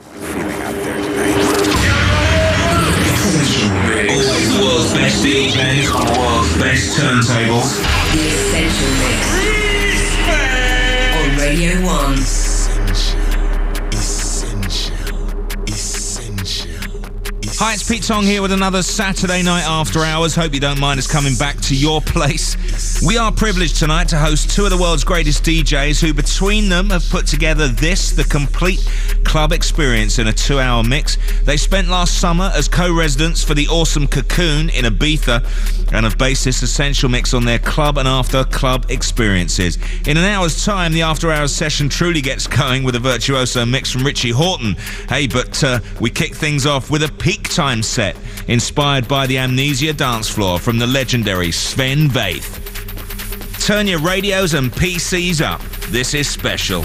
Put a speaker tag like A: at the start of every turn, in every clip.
A: Feeling out there tonight.
B: Always the world's best DJs on the world's best turntables.
C: The Essential Mix. On Radio 1. Essential. Essential.
D: Hi, it's Pete Tong here with another Saturday night after hours. Hope you don't mind us coming back to your place. We are privileged tonight to host two of the world's greatest DJs who, between them, have put together this, the complete club experience in a two hour mix. They spent last summer as co residents for the awesome Cocoon in Ibiza and have based this essential mix on their club and after club experiences. In an hour's time, the after hours session truly gets going with a virtuoso mix from Richie Hawtin. Hey, but uh, we kick things off with a peak time set inspired by the Amnesia dance floor from the legendary Sven Väth. Turn your radios and PCs up. This is special.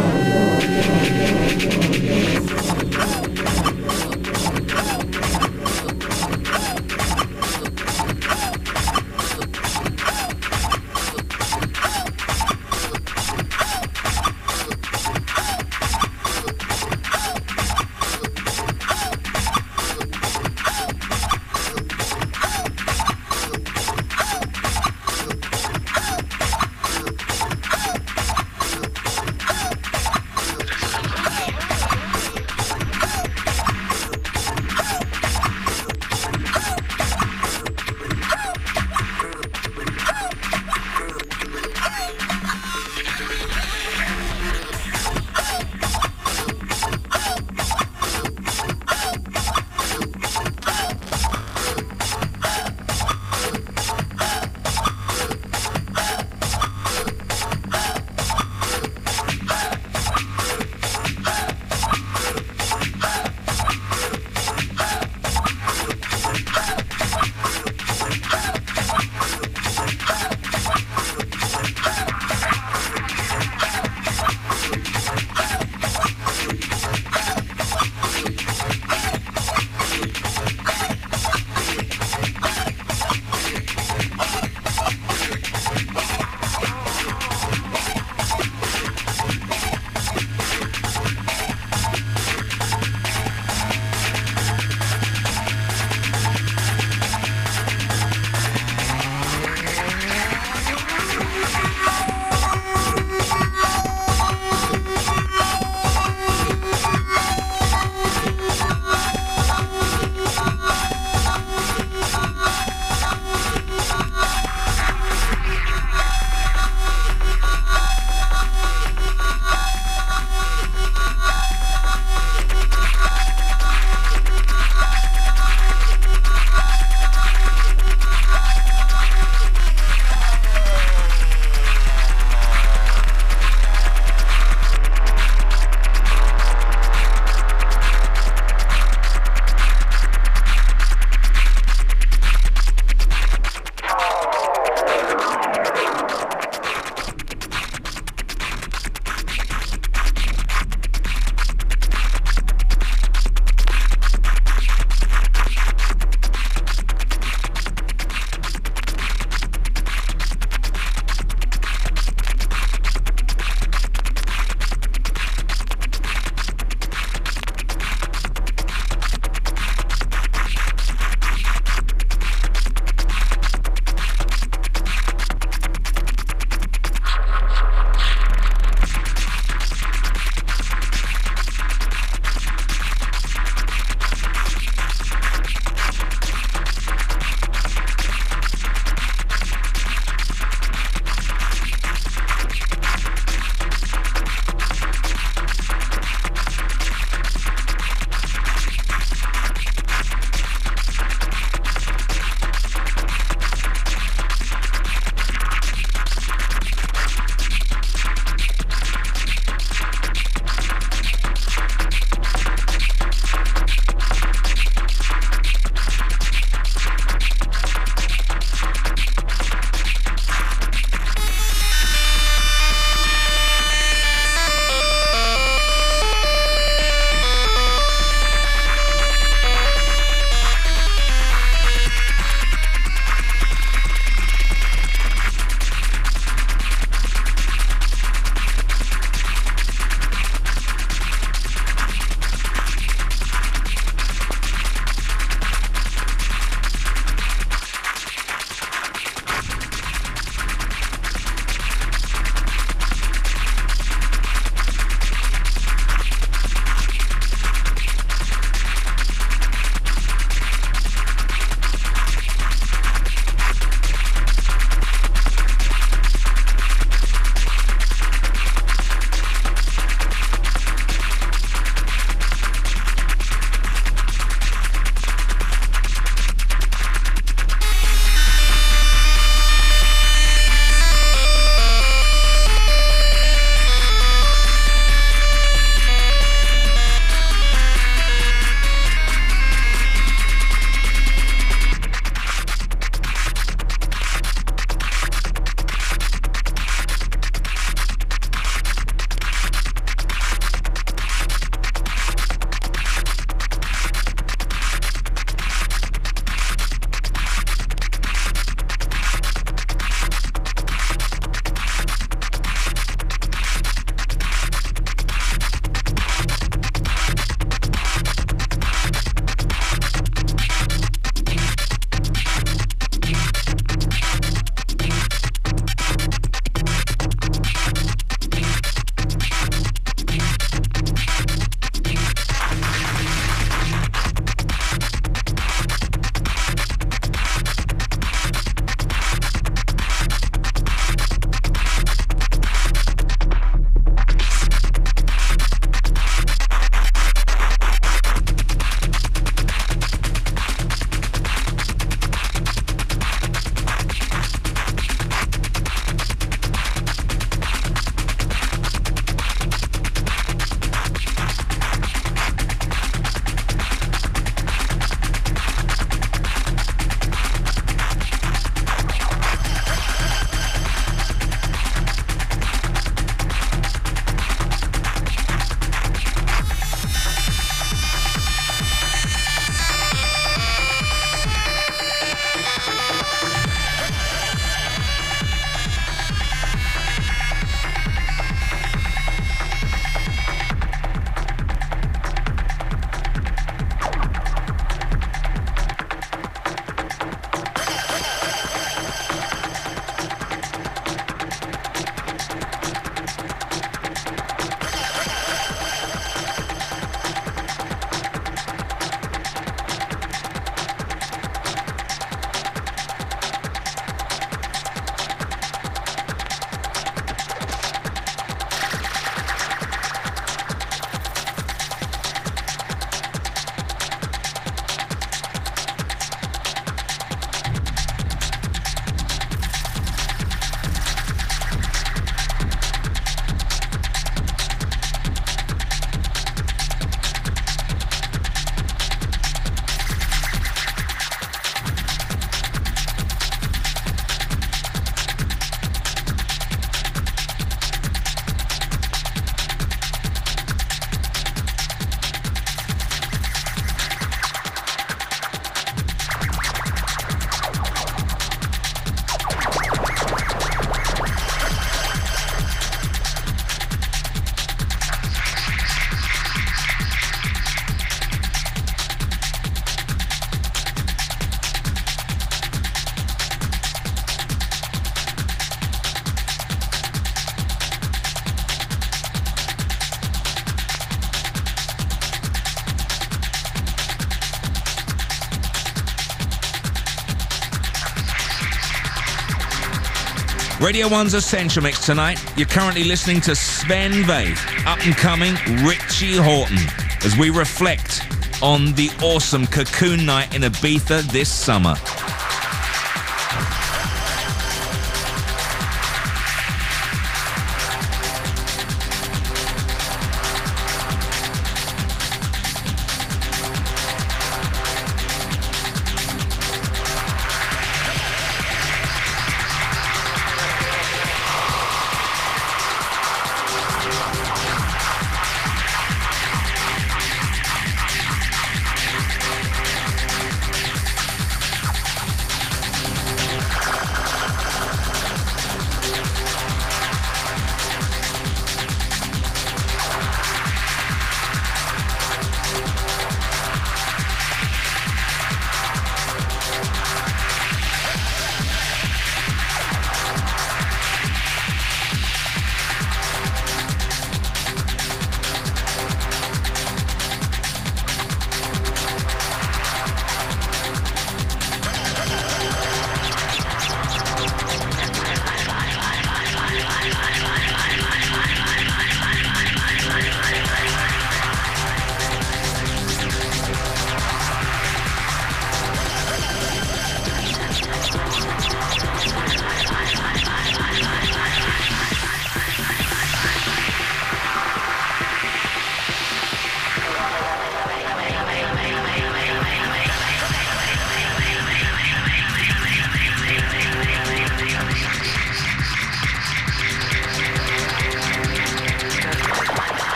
D: Radio 1's Essential Mix tonight. You're currently listening to Sven Väth, up and coming Richie Hawtin, as we reflect on the awesome Cocoon Night in Ibiza this summer.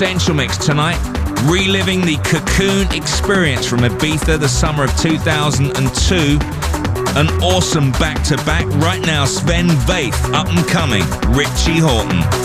D: Essential Mix tonight, reliving the cocoon experience from Ibiza the summer of 2002. An awesome back to back. Right now, Sven Väth, up and coming, Richie Hawtin.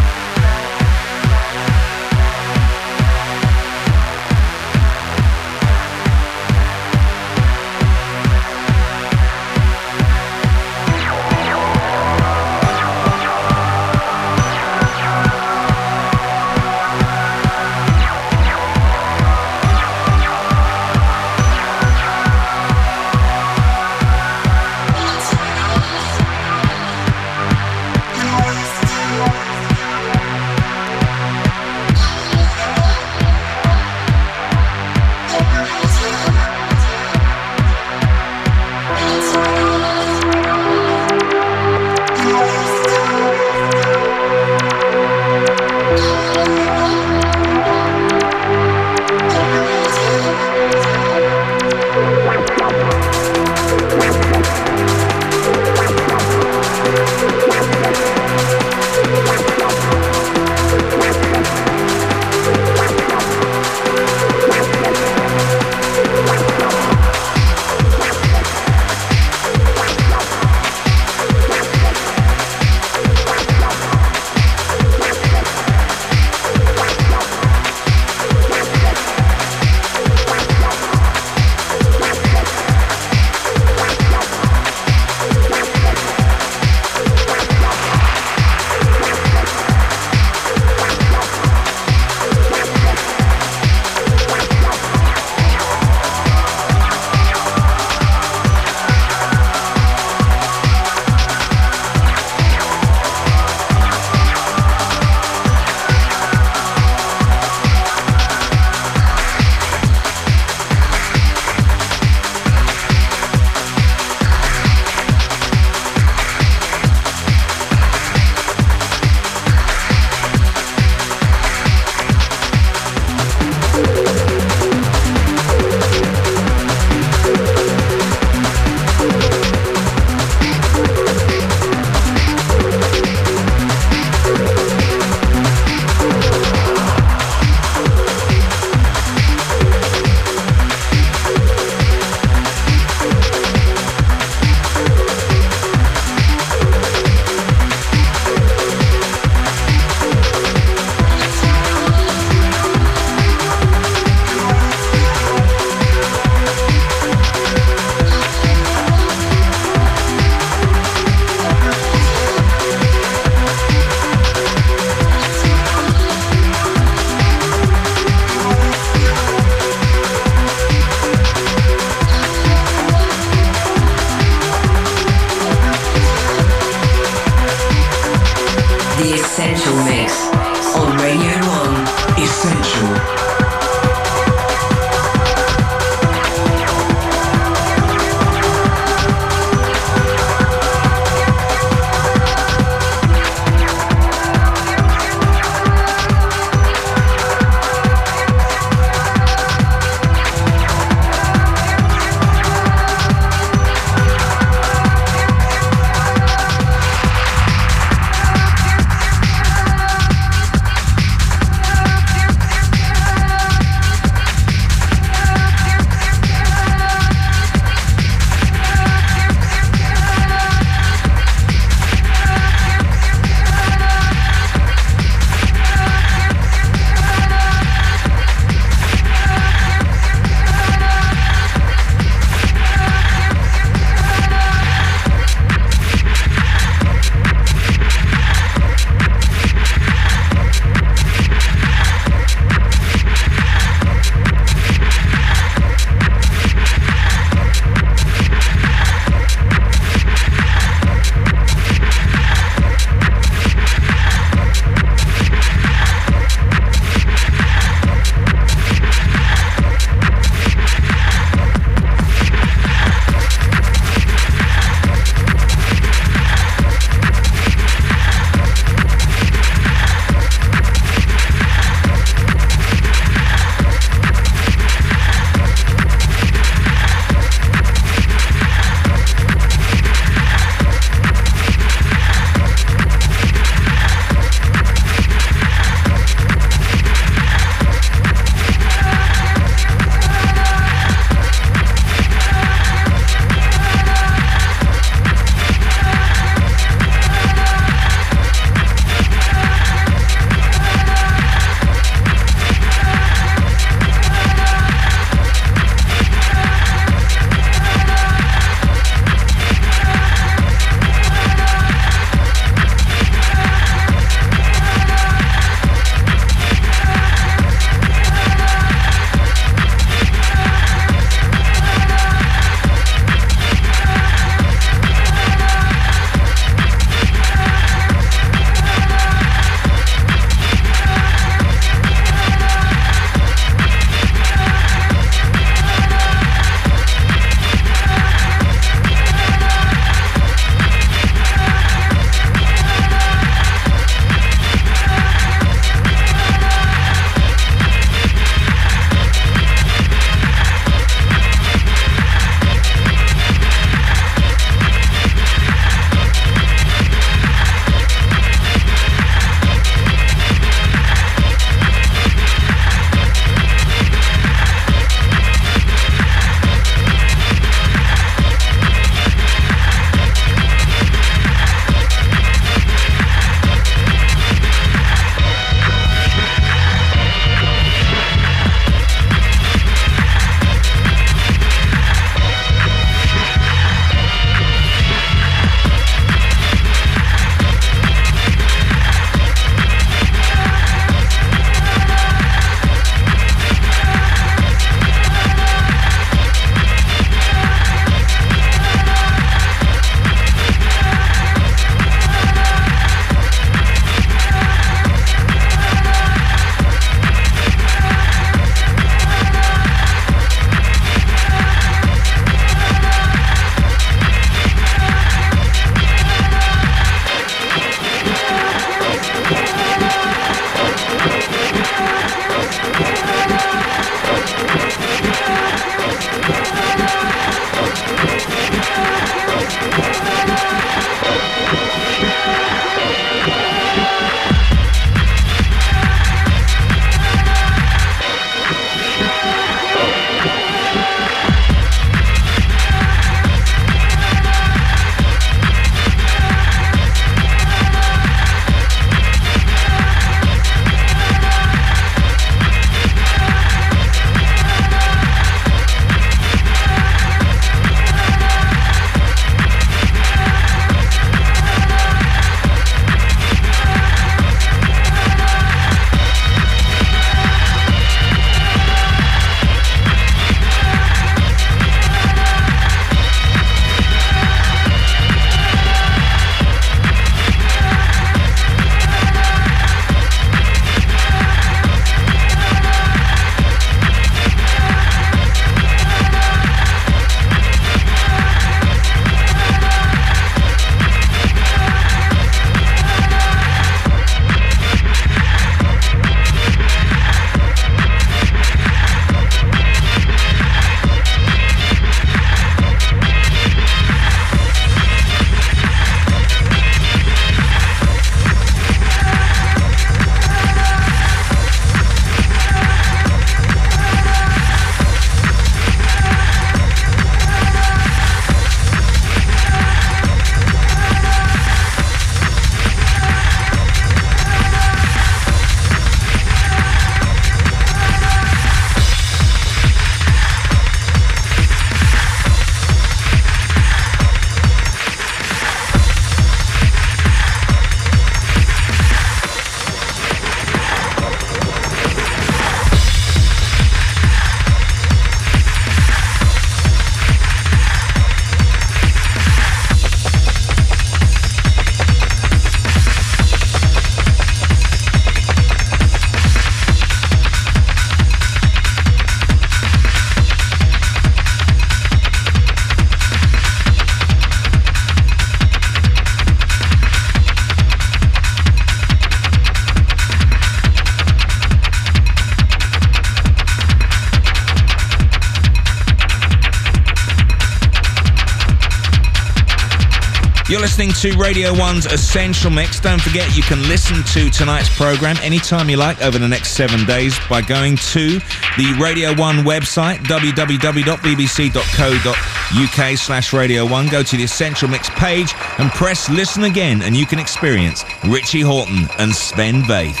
D: Listening to Radio 1's Essential Mix. Don't forget you can listen to tonight's program anytime you like over the next seven days by going to the Radio 1 website, www.bbc.co.uk slash Radio 1. Go to the Essential Mix page and press listen again and you can experience Richie Hawtin and Sven Väth.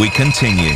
D: We continue.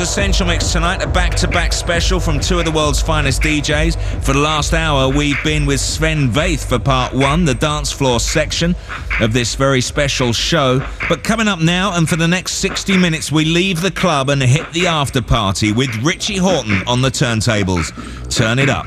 D: Essential Mix tonight, a back to back special from two of the world's finest DJs. For the last hour, we've been with Sven Väth for part one, the dance floor section of this very special show. But coming up now, and for the next 60 minutes, we leave the club and hit the after party with Richie Hawtin on the turntables. Turn it up.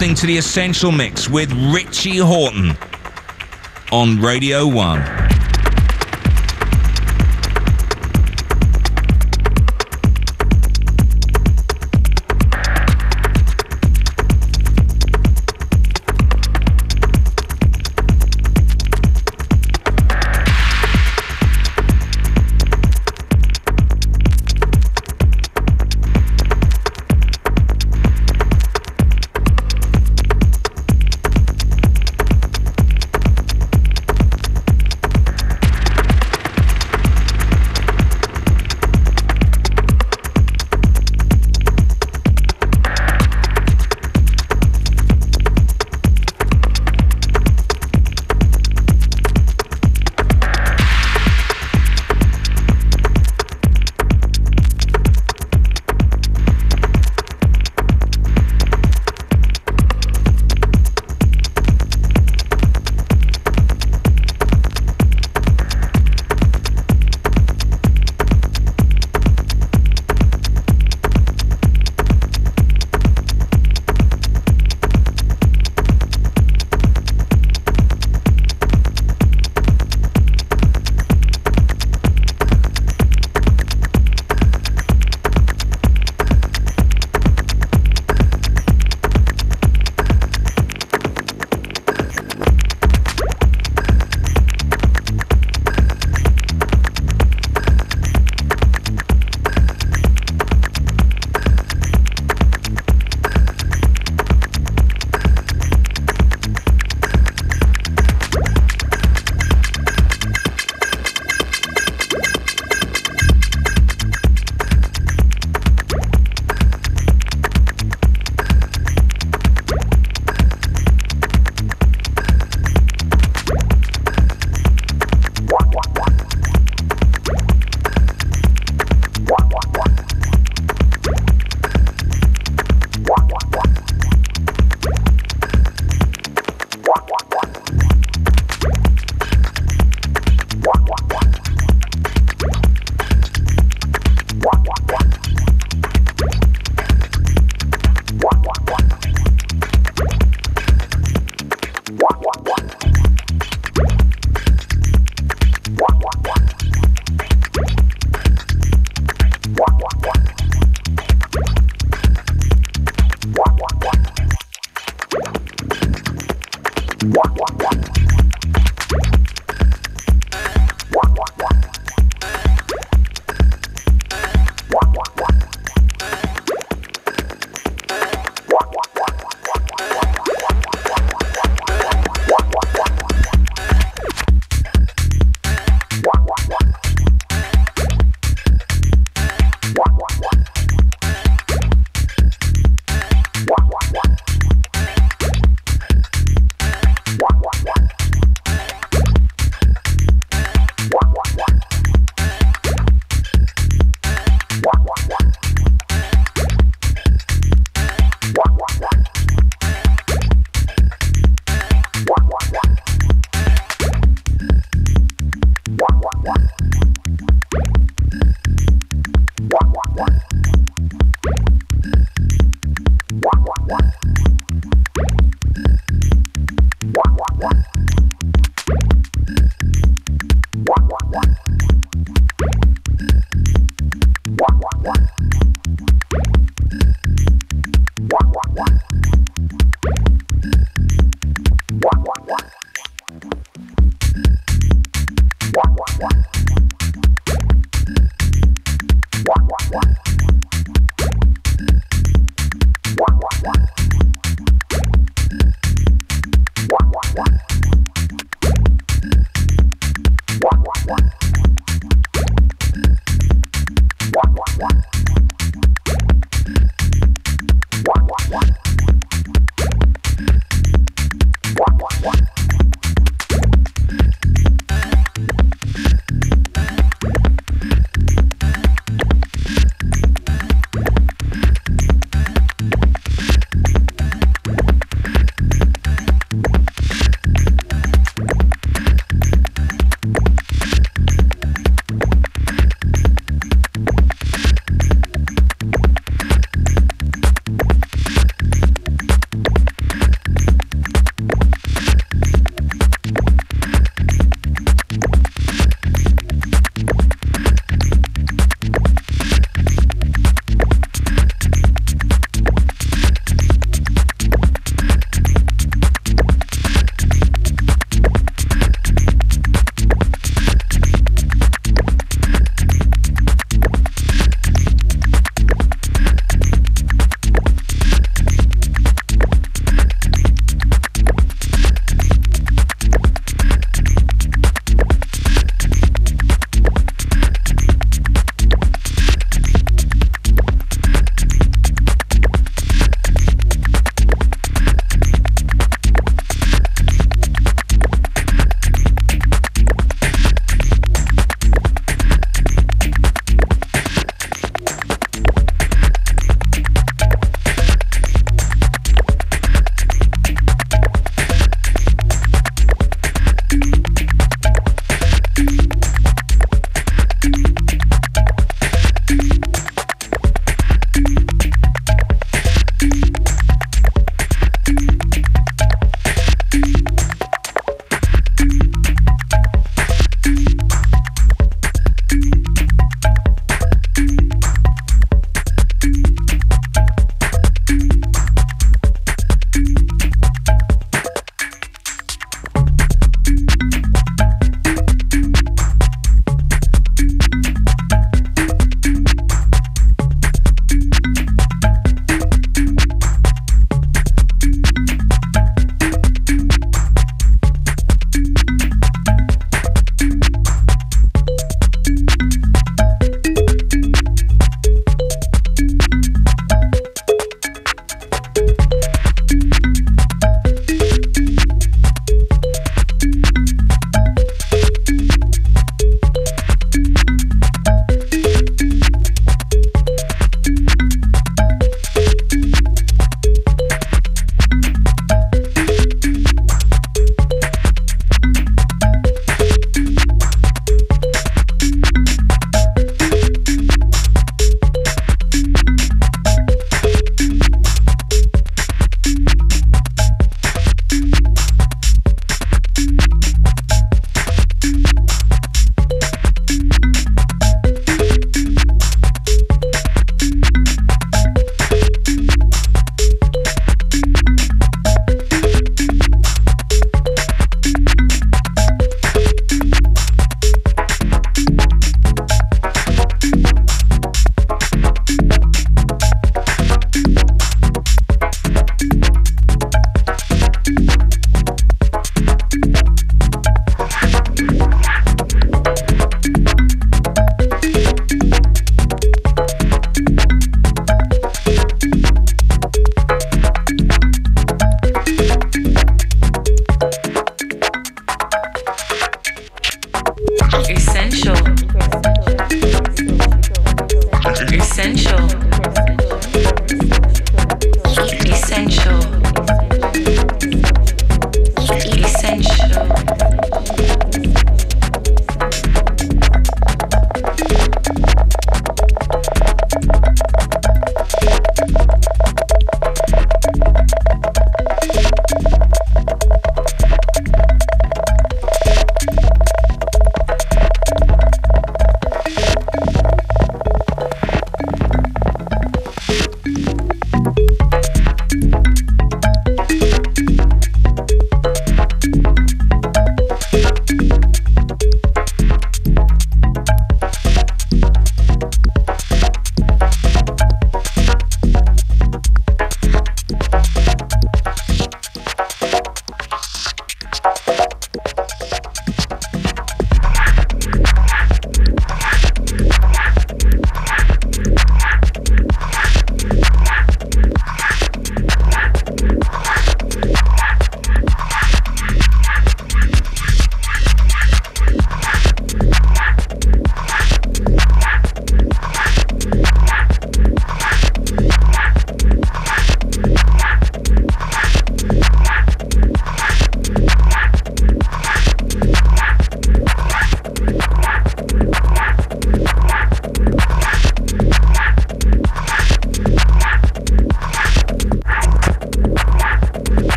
D: Listening to the Essential Mix with Richie Hawtin on Radio 1.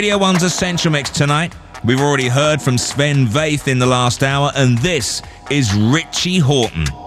D: Radio 1's Essential Mix tonight. We've already heard from Sven Väth in the last hour, and this is Richie Hawtin.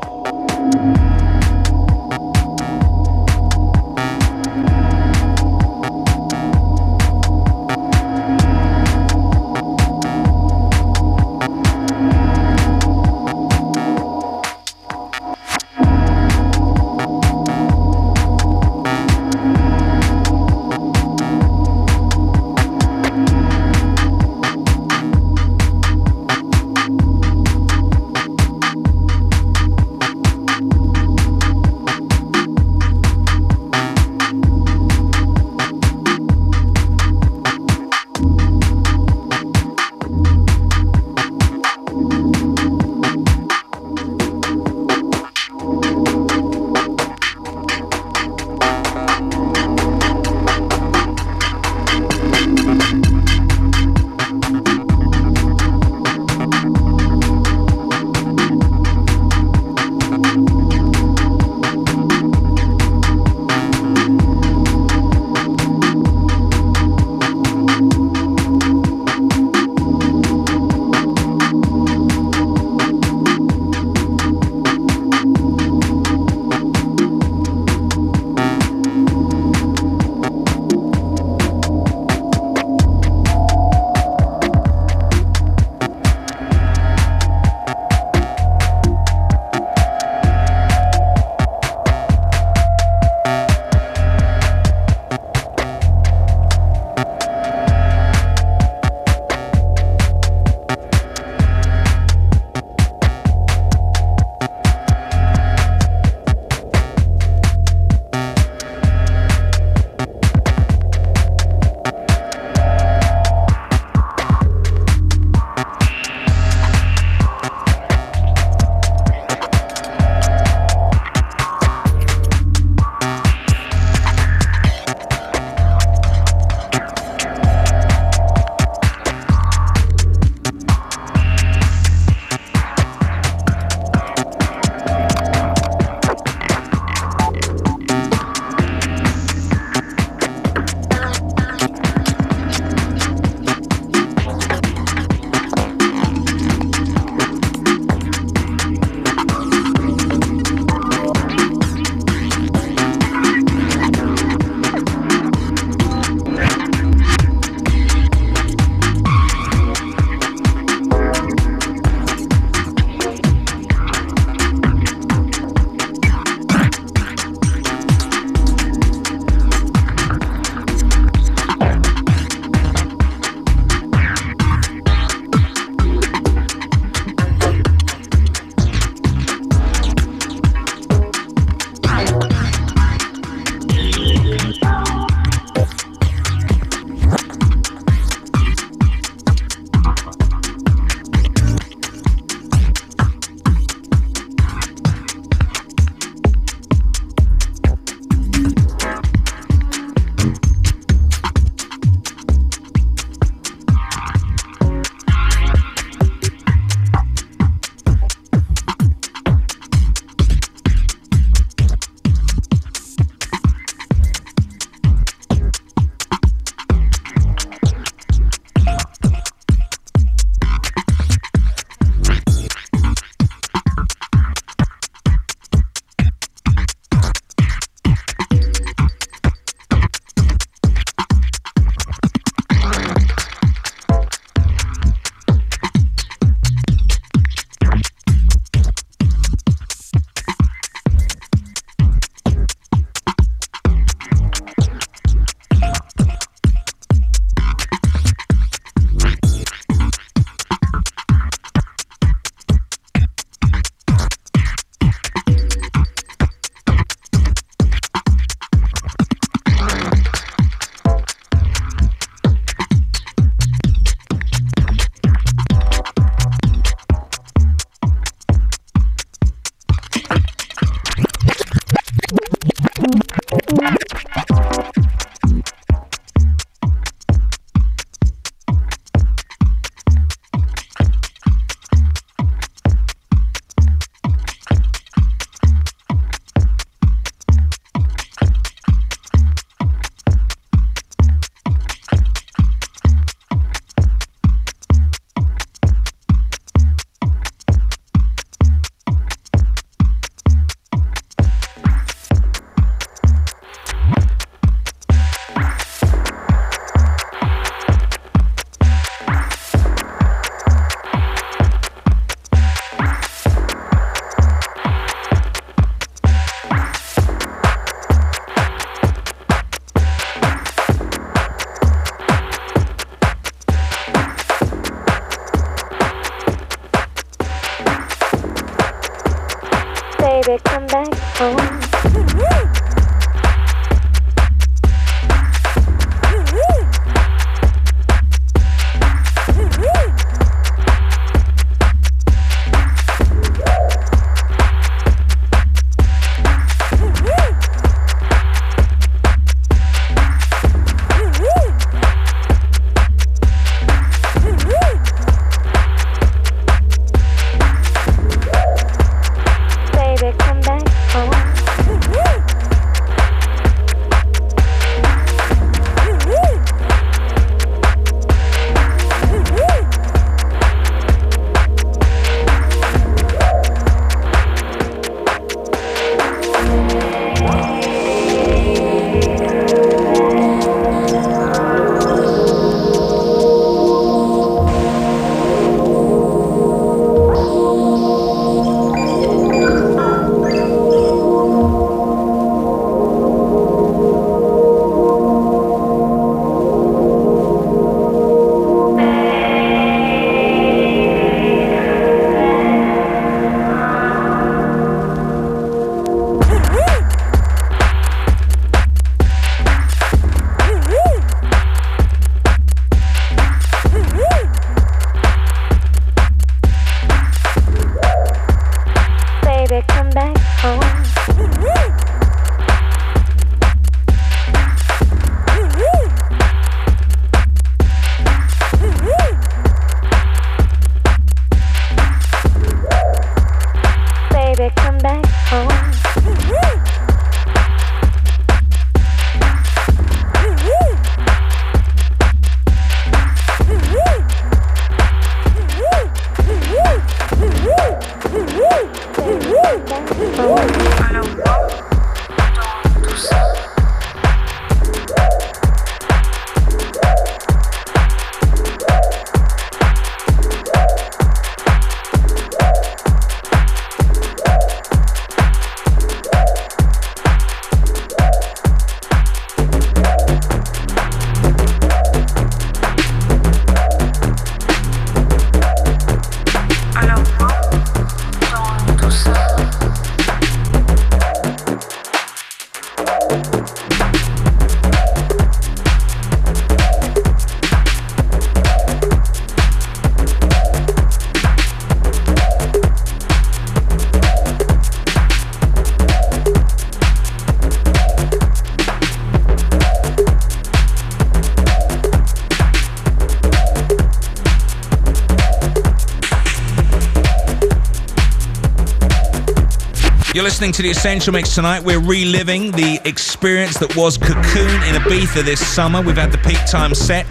D: You're listening to the Essential Mix tonight. We're reliving the experience that was Cocoon in Ibiza this summer. We've had the peak time set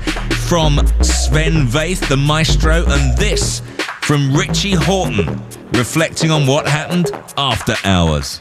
D: from Sven Väth, the maestro, and this from Richie Hawtin, reflecting on what happened after hours.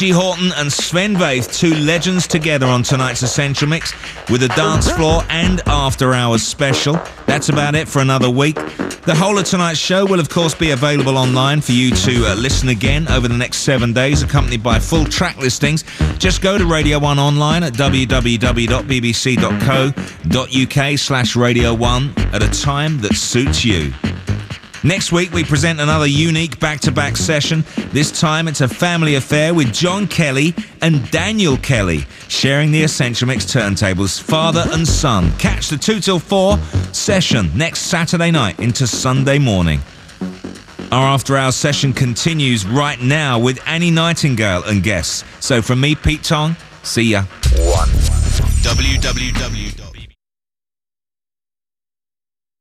D: Richie Hawtin and Sven Väth, two legends together on tonight's Essential Mix with a dance floor and after hours special. That's about it for another week. The whole of tonight's show will, of course, be available online for you to uh, listen again over the next seven days, accompanied by full track listings. Just go to Radio 1 online at www.bbc.co.uk slash Radio 1 at a time that suits you. Next week, we present another unique back to back session. This time, it's a family affair with John Kelly and Daniel Kelly sharing the Essential Mix turntables, father and son. Catch the 2 till 4 session next Saturday night into Sunday morning. Our after hours session continues right now with Annie Nightingale and guests. So from me, Pete Tong, see ya.